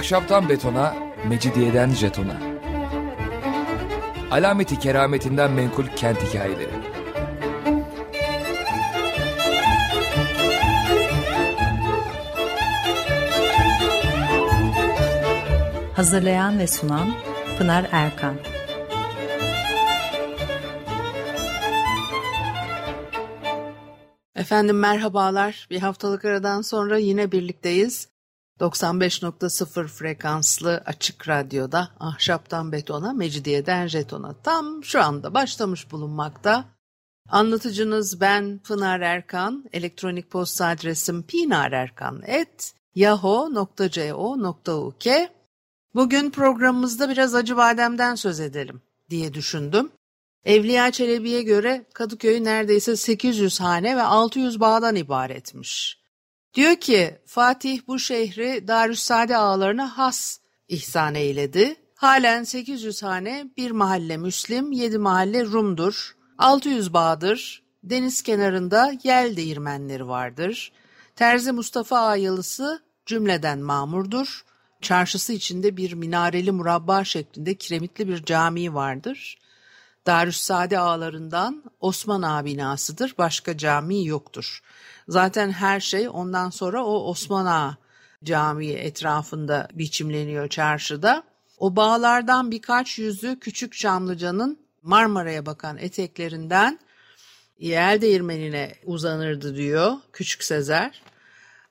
Ahşaptan betona, mecidiyeden jetona. Alameti kerametinden menkul kent hikayeleri. Hazırlayan ve sunan Pınar Erkan. Efendim merhabalar. Bir haftalık aradan sonra yine birlikteyiz. 95.0 frekanslı açık radyoda ahşaptan betona, mecidiyeden jetona tam şu anda başlamış bulunmakta. Anlatıcınız ben Pınar Erkan, elektronik posta adresim pinarerkan.yahoo.co.uk Bugün programımızda biraz acı bademden söz edelim diye düşündüm. Evliya Çelebi'ye göre Kadıköy neredeyse 800 hane ve 600 bağdan ibaretmiş. Diyor ki Fatih bu şehri Darüssade ağalarına has ihsan eyledi. Halen 800 hane bir mahalle Müslim, 7 mahalle Rum'dur. 600 bağdır. Deniz kenarında yel değirmenleri vardır. Terzi Mustafa Ağyalısı cümleden mamurdur. Çarşısı içinde bir minareli murabba şeklinde kiremitli bir cami vardır. Darüssade ağalarından Osman Ağa binasıdır. Başka cami yoktur. Zaten her şey ondan sonra o Osman Ağa Camii etrafında biçimleniyor çarşıda. O bağlardan birkaç yüzü Küçük Çamlıca'nın Marmara'ya bakan eteklerinden Yel Değirmeni'ne uzanırdı diyor Küçük Sezer.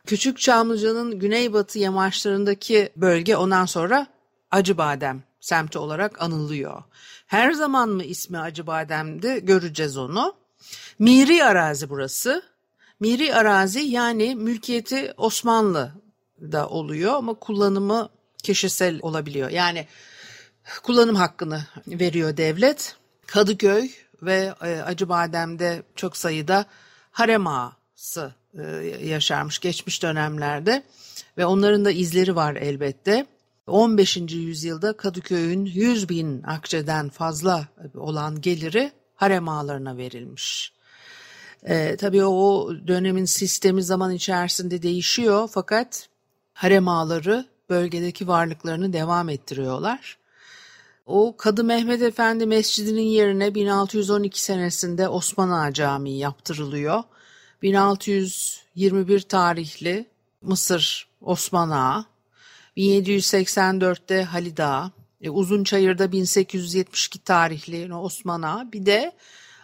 Küçük Çamlıca'nın güneybatı yamaçlarındaki bölge ondan sonra Acıbadem semti olarak anılıyor. Her zaman mı ismi Acıbadem'di göreceğiz onu. Miri arazi burası. Miri arazi yani mülkiyeti Osmanlı da oluyor ama kullanımı kişisel olabiliyor. Yani kullanım hakkını veriyor devlet. Kadıköy ve e, Acıbadem'de çok sayıda harem ağası e, yaşarmış geçmiş dönemlerde ve onların da izleri var elbette. 15. yüzyılda Kadıköy'ün 100 bin akçeden fazla olan geliri harem ağalarına verilmiş. E, tabii o dönemin sistemi zaman içerisinde değişiyor fakat harem ağaları bölgedeki varlıklarını devam ettiriyorlar. O Kadı Mehmet Efendi Mescidi'nin yerine 1612 senesinde Osman Ağa Camii yaptırılıyor. 1621 tarihli Mısır Osman Ağa, 1784'te Halid Ağa, e, Uzunçayır'da 1872 tarihli Osman bir de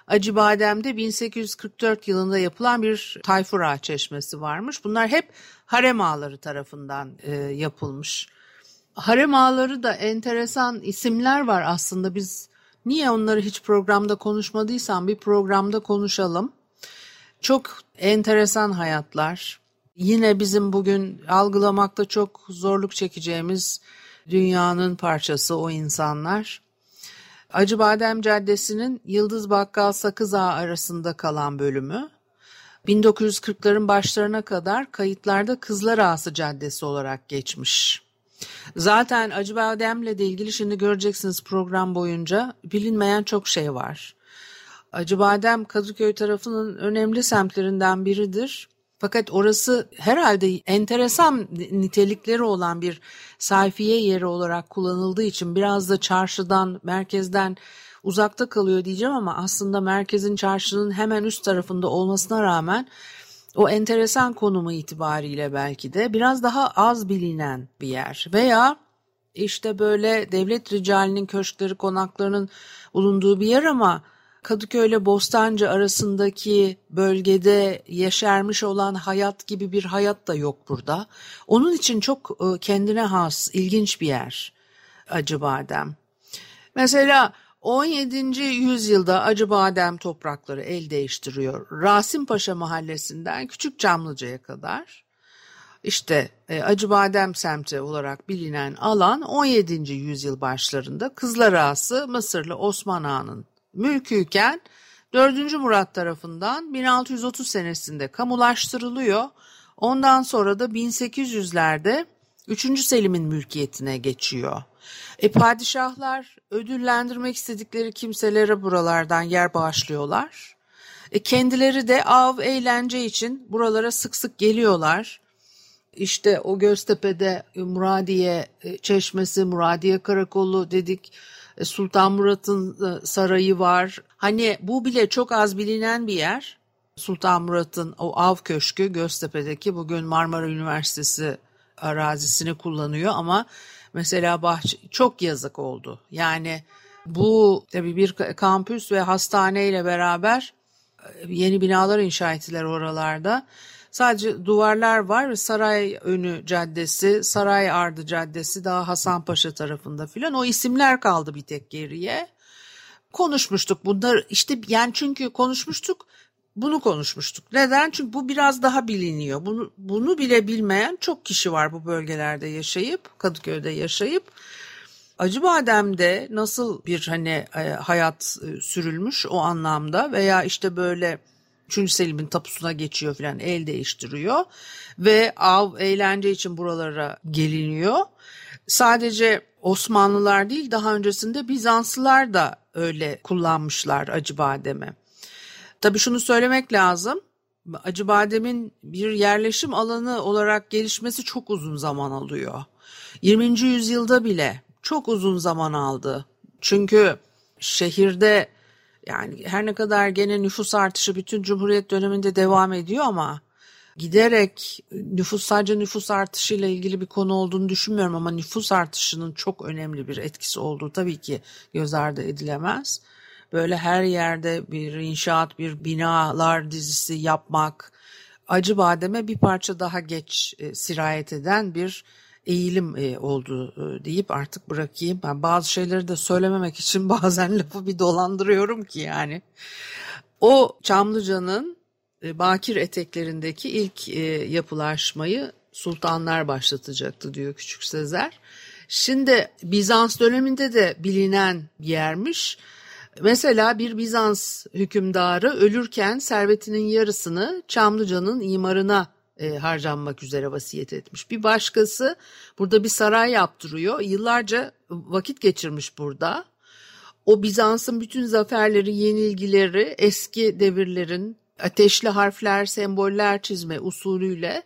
Acıbadem'de 1844 yılında yapılan bir Tayfur Çeşmesi varmış. Bunlar hep harem ağaları tarafından e, yapılmış. Harem ağaları da enteresan isimler var aslında biz niye onları hiç programda konuşmadıysam bir programda konuşalım. Çok enteresan hayatlar. Yine bizim bugün algılamakta çok zorluk çekeceğimiz dünyanın parçası o insanlar. Acıbadem Caddesi'nin Yıldız Bakkal Sakız Ağa arasında kalan bölümü 1940'ların başlarına kadar kayıtlarda Kızlar Ağası Caddesi olarak geçmiş. Zaten Acıbadem'le de ilgili şimdi göreceksiniz program boyunca bilinmeyen çok şey var. Acıbadem Kadıköy tarafının önemli semtlerinden biridir. Fakat orası herhalde enteresan nitelikleri olan bir sayfiye yeri olarak kullanıldığı için biraz da çarşıdan, merkezden uzakta kalıyor diyeceğim ama aslında merkezin çarşının hemen üst tarafında olmasına rağmen o enteresan konumu itibariyle belki de biraz daha az bilinen bir yer. Veya işte böyle devlet ricalinin köşkleri konaklarının bulunduğu bir yer ama Kadıköy ile Bostancı arasındaki bölgede yeşermiş olan hayat gibi bir hayat da yok burada. Onun için çok e, kendine has, ilginç bir yer Acıbadem. Mesela 17. yüzyılda Acıbadem toprakları el değiştiriyor. Rasim Paşa mahallesinden Küçük Camlıca'ya kadar. İşte e, Acıbadem semti olarak bilinen alan 17. yüzyıl başlarında Kızlar Ağası Mısırlı Osman Ağa'nın mülküyken 4. Murat tarafından 1630 senesinde kamulaştırılıyor. Ondan sonra da 1800'lerde 3. Selim'in mülkiyetine geçiyor. E padişahlar ödüllendirmek istedikleri kimselere buralardan yer bağışlıyorlar. E kendileri de av eğlence için buralara sık sık geliyorlar. işte o Göztepe'de Muradiye e, Çeşmesi, Muradiye Karakolu dedik. E, Sultan Murat'ın e, sarayı var. Hani bu bile çok az bilinen bir yer. Sultan Murat'ın o av köşkü Göztepe'deki bugün Marmara Üniversitesi arazisini kullanıyor ama mesela bahçe çok yazık oldu. Yani bu tabii bir kampüs ve hastane ile beraber yeni binalar inşa ettiler oralarda. Sadece duvarlar var ve Saray Önü Caddesi, Saray Ardı Caddesi daha Hasanpaşa tarafında filan o isimler kaldı bir tek geriye. Konuşmuştuk bunlar işte yani çünkü konuşmuştuk bunu konuşmuştuk. Neden? Çünkü bu biraz daha biliniyor. Bunu, bunu bile bilmeyen çok kişi var bu bölgelerde yaşayıp, Kadıköy'de yaşayıp. Acıbadem'de nasıl bir hani e, hayat e, sürülmüş o anlamda veya işte böyle 3. Selim'in tapusuna geçiyor falan el değiştiriyor ve av eğlence için buralara geliniyor. Sadece Osmanlılar değil daha öncesinde Bizanslılar da öyle kullanmışlar Acıbadem'i. Tabii şunu söylemek lazım. Acıbadem'in bir yerleşim alanı olarak gelişmesi çok uzun zaman alıyor. 20. yüzyılda bile çok uzun zaman aldı. Çünkü şehirde yani her ne kadar gene nüfus artışı bütün Cumhuriyet döneminde devam ediyor ama giderek nüfus sadece nüfus artışıyla ilgili bir konu olduğunu düşünmüyorum ama nüfus artışının çok önemli bir etkisi olduğu tabii ki göz ardı edilemez. Böyle her yerde bir inşaat, bir binalar dizisi yapmak, acı bademe bir parça daha geç e, sirayet eden bir eğilim e, oldu e, deyip artık bırakayım. Ben bazı şeyleri de söylememek için bazen lafı bir dolandırıyorum ki yani. O Çamlıca'nın e, bakir eteklerindeki ilk e, yapılaşmayı sultanlar başlatacaktı diyor Küçük Sezer. Şimdi Bizans döneminde de bilinen bir yermiş. Mesela bir Bizans hükümdarı ölürken servetinin yarısını Çamlıca'nın imarına e, harcanmak üzere vasiyet etmiş. Bir başkası burada bir saray yaptırıyor. Yıllarca vakit geçirmiş burada. O Bizans'ın bütün zaferleri, yenilgileri eski devirlerin ateşli harfler, semboller çizme usulüyle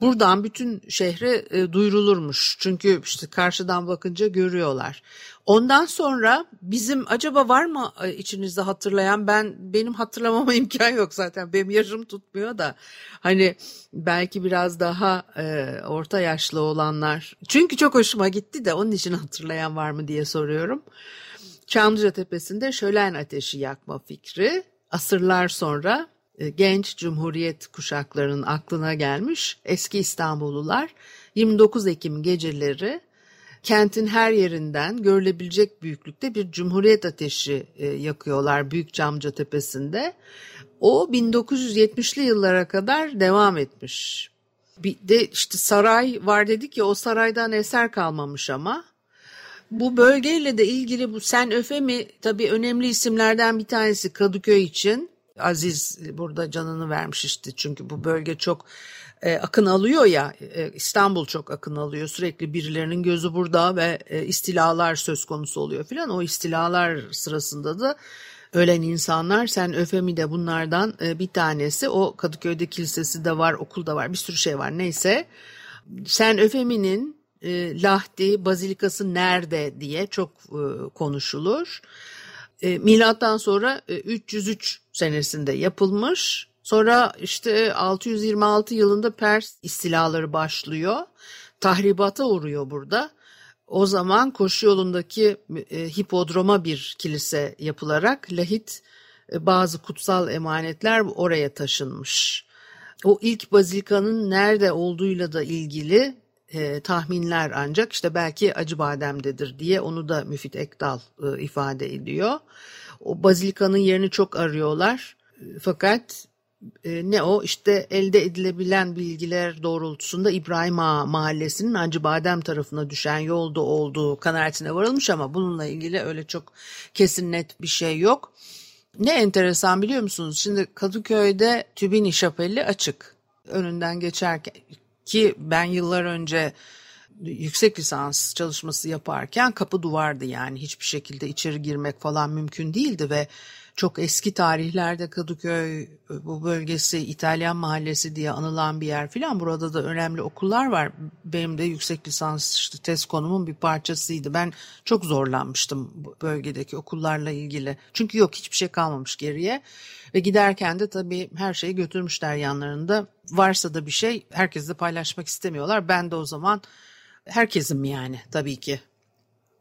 buradan bütün şehre e, duyurulurmuş. Çünkü işte karşıdan bakınca görüyorlar. Ondan sonra bizim acaba var mı e, içinizde hatırlayan? Ben benim hatırlamama imkan yok zaten. Benim yaşım tutmuyor da. Hani belki biraz daha e, orta yaşlı olanlar. Çünkü çok hoşuma gitti de onun için hatırlayan var mı diye soruyorum. Çamlıca Tepesi'nde şölen ateşi yakma fikri asırlar sonra e, genç cumhuriyet kuşaklarının aklına gelmiş eski İstanbullular. 29 Ekim geceleri kentin her yerinden görülebilecek büyüklükte bir cumhuriyet ateşi e, yakıyorlar Büyük Camca Tepesi'nde. O 1970'li yıllara kadar devam etmiş. Bir de işte saray var dedik ya o saraydan eser kalmamış ama. Bu bölgeyle de ilgili bu Sen Öfe mi tabii önemli isimlerden bir tanesi Kadıköy için. Aziz burada canını vermiş işte çünkü bu bölge çok e, akın alıyor ya e, İstanbul çok akın alıyor. Sürekli birilerinin gözü burada ve e, istilalar söz konusu oluyor filan. O istilalar sırasında da ölen insanlar sen öfemi de bunlardan e, bir tanesi. O Kadıköy'de kilisesi de var okul da var bir sürü şey var. Neyse sen öfeminin e, Lahdi bazilikası nerede diye çok e, konuşulur. E, milattan sonra e, 303 senesinde yapılmış Sonra işte 626 yılında Pers istilaları başlıyor. Tahribata uğruyor burada. O zaman koşu yolundaki e, hipodroma bir kilise yapılarak lahit e, bazı kutsal emanetler oraya taşınmış. O ilk bazilikanın nerede olduğuyla da ilgili e, tahminler ancak işte belki Acıbadem'dedir diye onu da Müfit Ekdal e, ifade ediyor. O bazilikanın yerini çok arıyorlar. Fakat e, ne o işte elde edilebilen bilgiler doğrultusunda İbrahim Ağa mahallesinin Acıbadem tarafına düşen yolda olduğu kanaatine varılmış ama bununla ilgili öyle çok kesin net bir şey yok. Ne enteresan biliyor musunuz? Şimdi Kadıköy'de Tübini Şapeli açık. Önünden geçerken ki ben yıllar önce yüksek lisans çalışması yaparken kapı duvardı yani hiçbir şekilde içeri girmek falan mümkün değildi ve çok eski tarihlerde Kadıköy bu bölgesi İtalyan mahallesi diye anılan bir yer filan. Burada da önemli okullar var. Benim de yüksek lisans işte test konumun bir parçasıydı. Ben çok zorlanmıştım bölgedeki okullarla ilgili. Çünkü yok hiçbir şey kalmamış geriye. Ve giderken de tabii her şeyi götürmüşler yanlarında. Varsa da bir şey herkesle paylaşmak istemiyorlar. Ben de o zaman herkesim yani tabii ki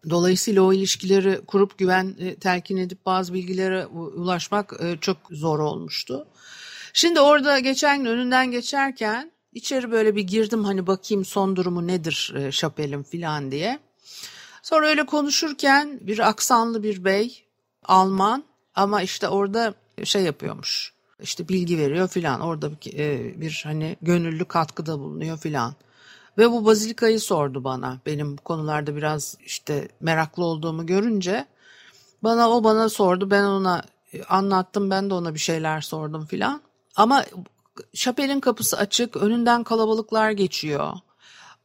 Dolayısıyla o ilişkileri kurup güven e, telkin edip bazı bilgilere ulaşmak e, çok zor olmuştu. Şimdi orada geçen gün önünden geçerken içeri böyle bir girdim hani bakayım son durumu nedir e, Şapel'in filan diye. Sonra öyle konuşurken bir aksanlı bir bey Alman ama işte orada şey yapıyormuş. İşte bilgi veriyor filan orada bir, bir hani gönüllü katkıda bulunuyor filan. Ve bu bazilikayı sordu bana. Benim konularda biraz işte meraklı olduğumu görünce bana o bana sordu. Ben ona e, anlattım. Ben de ona bir şeyler sordum filan. Ama şapelin kapısı açık. Önünden kalabalıklar geçiyor.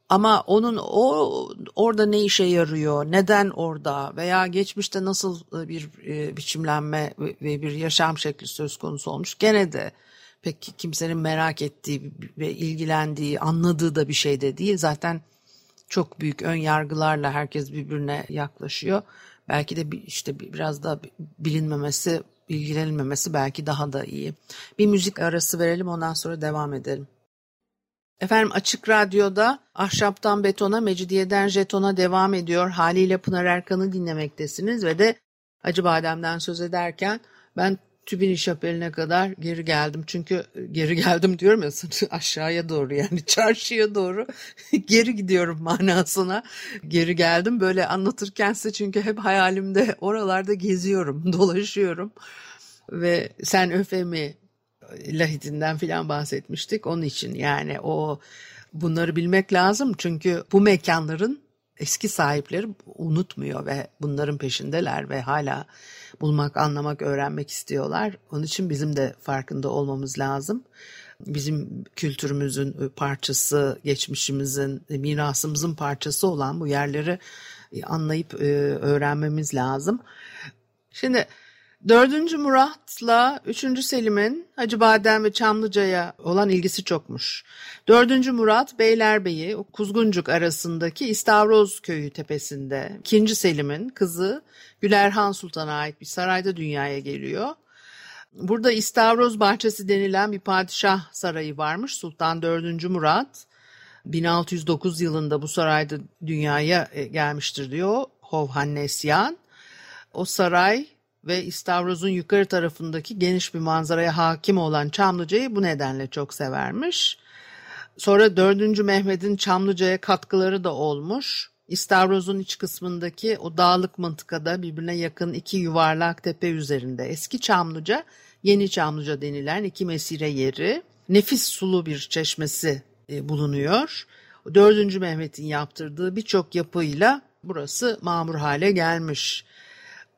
Ama onun o orada ne işe yarıyor, neden orada veya geçmişte nasıl bir e, biçimlenme ve bir yaşam şekli söz konusu olmuş gene de pek kimsenin merak ettiği ve ilgilendiği, anladığı da bir şey de değil. Zaten çok büyük ön yargılarla herkes birbirine yaklaşıyor. Belki de işte biraz da bilinmemesi, ilgilenilmemesi belki daha da iyi. Bir müzik arası verelim ondan sonra devam edelim. Efendim Açık Radyo'da Ahşaptan Betona, Mecidiyeden Jeton'a devam ediyor. Haliyle Pınar Erkan'ı dinlemektesiniz ve de Acıbadem'den söz ederken ben Tübini Şapeli'ne kadar geri geldim. Çünkü e, geri geldim diyorum ya aşağıya doğru yani çarşıya doğru geri gidiyorum manasına. Geri geldim böyle anlatırken size çünkü hep hayalimde oralarda geziyorum, dolaşıyorum. Ve sen öfemi lahitinden filan bahsetmiştik. Onun için yani o bunları bilmek lazım. Çünkü bu mekanların eski sahipleri unutmuyor ve bunların peşindeler ve hala bulmak, anlamak, öğrenmek istiyorlar. Onun için bizim de farkında olmamız lazım. Bizim kültürümüzün parçası, geçmişimizin, mirasımızın parçası olan bu yerleri anlayıp e, öğrenmemiz lazım. Şimdi 4. Murat'la 3. Selim'in Hacıbadem ve Çamlıca'ya olan ilgisi çokmuş. 4. Murat Beylerbeyi Kuzguncuk arasındaki İstavroz köyü tepesinde 2. Selim'in kızı Gülerhan Sultan'a ait bir sarayda dünyaya geliyor. Burada İstavroz Bahçesi denilen bir padişah sarayı varmış. Sultan 4. Murat 1609 yılında bu sarayda dünyaya e, gelmiştir diyor Hovhannesyan. O saray ve İstavroz'un yukarı tarafındaki geniş bir manzaraya hakim olan Çamlıca'yı bu nedenle çok severmiş. Sonra 4. Mehmet'in Çamlıca'ya katkıları da olmuş. İstavroz'un iç kısmındaki o dağlık mıntıkada birbirine yakın iki yuvarlak tepe üzerinde eski Çamlıca, Yeni Çamlıca denilen iki mesire yeri, nefis sulu bir çeşmesi e, bulunuyor. 4. Mehmet'in yaptırdığı birçok yapıyla burası mamur hale gelmiş.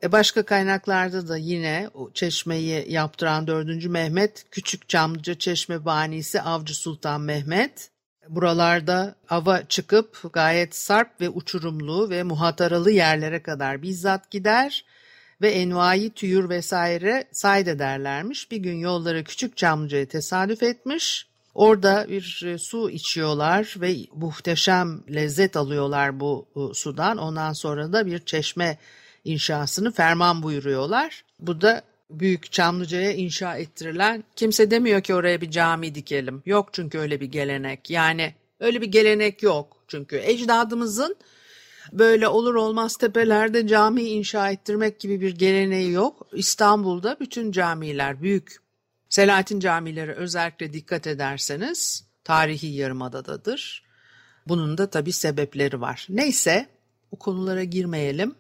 E başka kaynaklarda da yine o çeşmeyi yaptıran 4. Mehmet, Küçük Çamlıca Çeşme Banisi Avcı Sultan Mehmet. Buralarda ava çıkıp gayet sarp ve uçurumlu ve muhataralı yerlere kadar bizzat gider ve envai tüyür vesaire sayd ederlermiş. Bir gün yolları Küçük Çamlıca'ya tesadüf etmiş. Orada bir e, su içiyorlar ve muhteşem lezzet alıyorlar bu e, sudan. Ondan sonra da bir çeşme inşasını ferman buyuruyorlar. Bu da Büyük Çamlıca'ya inşa ettirilen kimse demiyor ki oraya bir cami dikelim. Yok çünkü öyle bir gelenek. Yani öyle bir gelenek yok. Çünkü ecdadımızın böyle olur olmaz tepelerde cami inşa ettirmek gibi bir geleneği yok. İstanbul'da bütün camiler büyük. Selahattin camileri özellikle dikkat ederseniz tarihi yarımadadadır. Bunun da tabii sebepleri var. Neyse o konulara girmeyelim.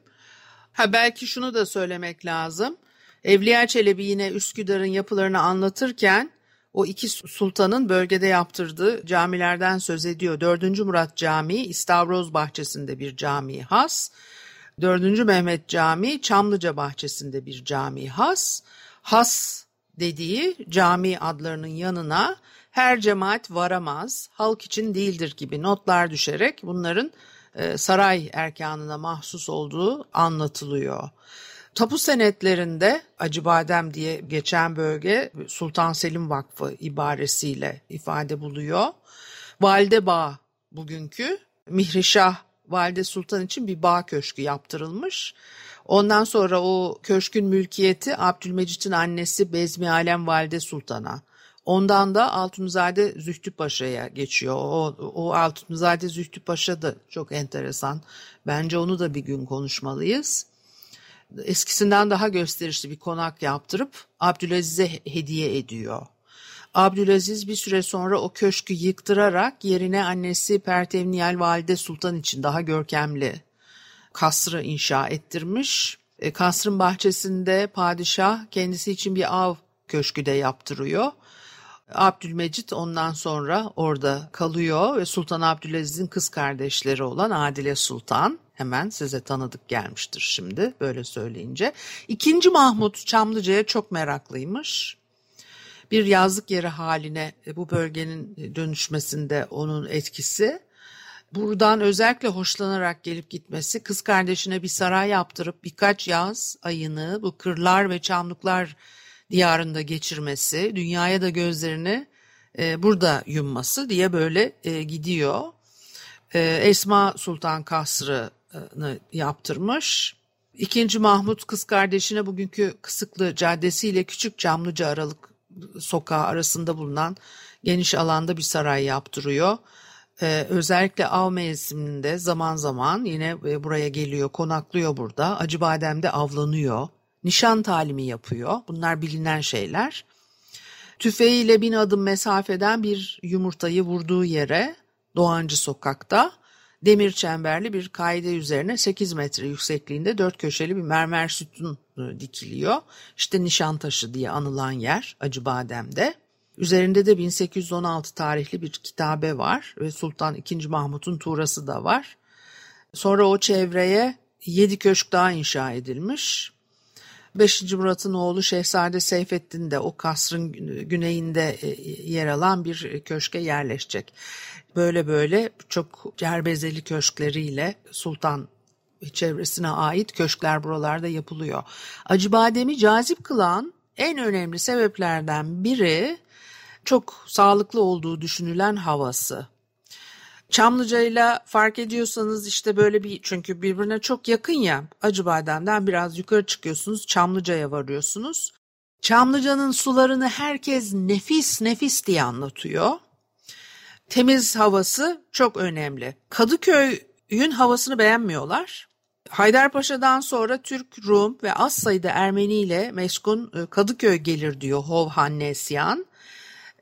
Ha belki şunu da söylemek lazım. Evliya Çelebi yine Üsküdar'ın yapılarını anlatırken o iki sultanın bölgede yaptırdığı camilerden söz ediyor. 4. Murat Camii İstavroz bahçesinde bir cami has. 4. Mehmet Camii Çamlıca bahçesinde bir cami has. Has dediği cami adlarının yanına her cemaat varamaz, halk için değildir gibi notlar düşerek bunların saray erkanına mahsus olduğu anlatılıyor. Tapu senetlerinde Acıbadem diye geçen bölge Sultan Selim Vakfı ibaresiyle ifade buluyor. Valide Bağ bugünkü Mihrişah Valide Sultan için bir bağ köşkü yaptırılmış. Ondan sonra o köşkün mülkiyeti Abdülmecit'in annesi Bezmi Alem Valide Sultan'a. Ondan da Altunzade Zühtü Paşa'ya geçiyor. O, o Altunzade Zühtü Paşa da çok enteresan. Bence onu da bir gün konuşmalıyız. Eskisinden daha gösterişli bir konak yaptırıp Abdülaziz'e hediye ediyor. Abdülaziz bir süre sonra o köşkü yıktırarak yerine annesi Pertevniyel Valide Sultan için daha görkemli kasrı inşa ettirmiş. E, kasrın bahçesinde padişah kendisi için bir av köşkü de yaptırıyor. Abdülmecit ondan sonra orada kalıyor ve Sultan Abdülaziz'in kız kardeşleri olan Adile Sultan hemen size tanıdık gelmiştir şimdi böyle söyleyince. İkinci Mahmut Çamlıca'ya çok meraklıymış. Bir yazlık yeri haline e, bu bölgenin dönüşmesinde onun etkisi. Buradan özellikle hoşlanarak gelip gitmesi, kız kardeşine bir saray yaptırıp birkaç yaz ayını bu kırlar ve çamlıklar diyarında geçirmesi, dünyaya da gözlerini e, burada yumması diye böyle e, gidiyor. E, Esma Sultan Kasrı'nı yaptırmış. İkinci Mahmut kız kardeşine bugünkü Kısıklı Caddesi ile Küçük Camlıca Aralık Sokağı arasında bulunan geniş alanda bir saray yaptırıyor. Ee, özellikle av mevsiminde zaman zaman yine e, buraya geliyor, konaklıyor burada. Acıbadem'de avlanıyor nişan talimi yapıyor. Bunlar bilinen şeyler. Tüfeğiyle bin adım mesafeden bir yumurtayı vurduğu yere Doğancı Sokak'ta demir çemberli bir kaide üzerine 8 metre yüksekliğinde dört köşeli bir mermer sütun e, dikiliyor. İşte Nişantaşı diye anılan yer Acıbadem'de. Üzerinde de 1816 tarihli bir kitabe var ve Sultan II. Mahmut'un tuğrası da var. Sonra o çevreye 7 köşk daha inşa edilmiş. 5. Murat'ın oğlu Şehzade Seyfettin de o kasrın güneyinde e, yer alan bir köşke yerleşecek. Böyle böyle çok cerbezeli köşkleriyle Sultan çevresine ait köşkler buralarda yapılıyor. Acıbadem'i cazip kılan en önemli sebeplerden biri çok sağlıklı olduğu düşünülen havası. Çamlıca'yla fark ediyorsanız işte böyle bir çünkü birbirine çok yakın ya Acıbadem'den biraz yukarı çıkıyorsunuz Çamlıca'ya varıyorsunuz. Çamlıca'nın sularını herkes nefis nefis diye anlatıyor. Temiz havası çok önemli. Kadıköy'ün havasını beğenmiyorlar. Haydarpaşa'dan sonra Türk, Rum ve az sayıda Ermeni ile meskun e, Kadıköy gelir diyor Hovhannesyan.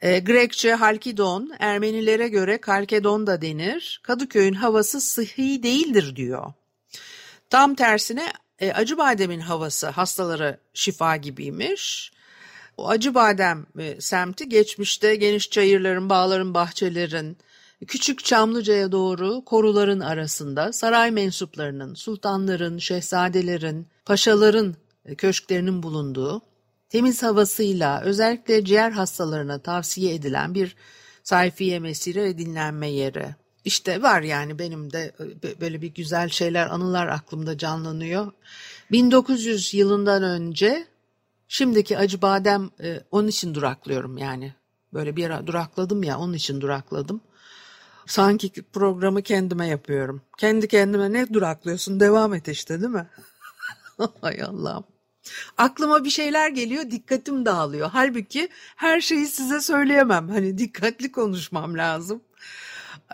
E, Grekçe Halkidon, Ermenilere göre Kalkedon da denir. Kadıköy'ün havası sıhhi değildir diyor. Tam tersine e, Acıbadem'in havası hastalara şifa gibiymiş. O Acıbadem e, semti geçmişte geniş çayırların, bağların, bahçelerin, küçük Çamlıca'ya doğru koruların arasında saray mensuplarının, sultanların, şehzadelerin, paşaların e, köşklerinin bulunduğu temiz havasıyla özellikle ciğer hastalarına tavsiye edilen bir sayfiye mesire ve dinlenme yeri. İşte var yani benim de e, böyle bir güzel şeyler, anılar aklımda canlanıyor. 1900 yılından önce şimdiki acı badem e, onun için duraklıyorum yani. Böyle bir ara durakladım ya onun için durakladım. Sanki programı kendime yapıyorum. Kendi kendime ne duraklıyorsun devam et işte değil mi? Hay Allah'ım. Aklıma bir şeyler geliyor, dikkatim dağılıyor. Halbuki her şeyi size söyleyemem. Hani dikkatli konuşmam lazım.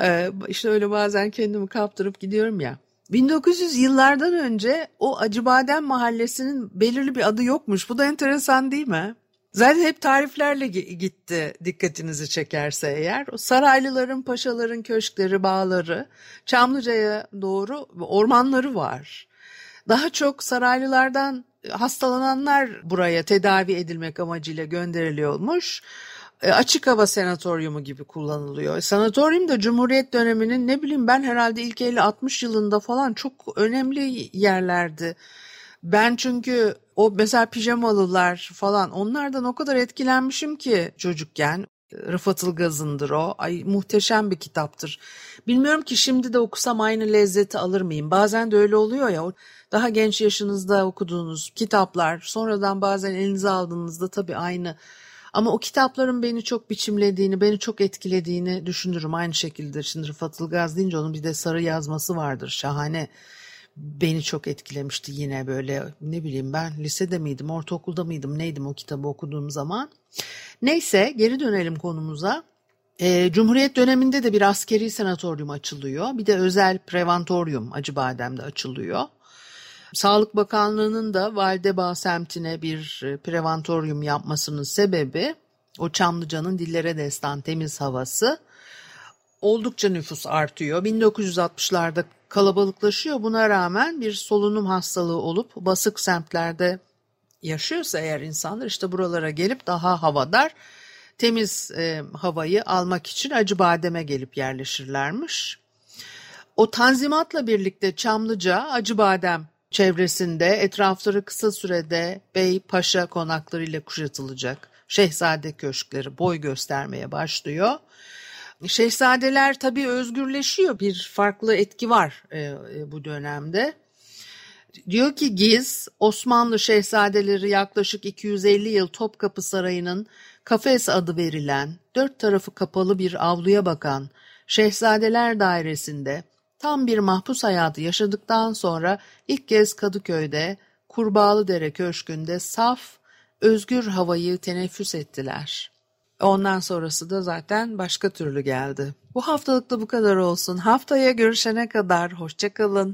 Ee, işte öyle bazen kendimi kaptırıp gidiyorum ya. 1900 yıllardan önce o Acıbadem mahallesinin belirli bir adı yokmuş. Bu da enteresan değil mi? Zaten hep tariflerle gitti dikkatinizi çekerse eğer. O saraylıların, paşaların köşkleri, bağları, Çamlıca'ya doğru ormanları var. Daha çok saraylılardan hastalananlar buraya tedavi edilmek amacıyla gönderiliyormuş. E, açık hava senatoryumu gibi kullanılıyor. Sanatoryum da Cumhuriyet döneminin ne bileyim ben herhalde ilk 50-60 yılında falan çok önemli yerlerdi. Ben çünkü o mesela pijamalılar falan onlardan o kadar etkilenmişim ki çocukken. Rıfat Ilgaz'ındır o. Ay muhteşem bir kitaptır. Bilmiyorum ki şimdi de okusam aynı lezzeti alır mıyım? Bazen de öyle oluyor ya. Daha genç yaşınızda okuduğunuz kitaplar sonradan bazen elinize aldığınızda tabii aynı. Ama o kitapların beni çok biçimlediğini, beni çok etkilediğini düşünürüm. Aynı şekilde şimdi Rıfat Ilgaz deyince onun bir de sarı yazması vardır. Şahane beni çok etkilemişti yine böyle ne bileyim ben lisede miydim ortaokulda mıydım neydim o kitabı okuduğum zaman. Neyse geri dönelim konumuza. E, Cumhuriyet döneminde de bir askeri sanatoryum açılıyor. Bir de özel preventoryum Acıbadem'de açılıyor. Sağlık Bakanlığı'nın da Validebağ semtine bir e, preventoryum yapmasının sebebi o Çamlıca'nın dillere destan temiz havası. Oldukça nüfus artıyor. 1960'larda kalabalıklaşıyor. Buna rağmen bir solunum hastalığı olup basık semtlerde yaşıyorsa eğer insanlar işte buralara gelip daha havadar temiz e, havayı almak için Acıbadem'e gelip yerleşirlermiş. O tanzimatla birlikte Çamlıca, Acıbadem çevresinde etrafları kısa sürede bey paşa konaklarıyla kuşatılacak. Şehzade köşkleri boy göstermeye başlıyor. Şehzadeler tabii özgürleşiyor. Bir farklı etki var e, e, bu dönemde. Diyor ki Giz, Osmanlı şehzadeleri yaklaşık 250 yıl Topkapı Sarayı'nın kafes adı verilen, dört tarafı kapalı bir avluya bakan Şehzadeler Dairesi'nde tam bir mahpus hayatı yaşadıktan sonra ilk kez Kadıköy'de Kurbağalıdere Köşkü'nde saf, özgür havayı teneffüs ettiler. Ondan sonrası da zaten başka türlü geldi. Bu haftalık da bu kadar olsun. Haftaya görüşene kadar hoşçakalın.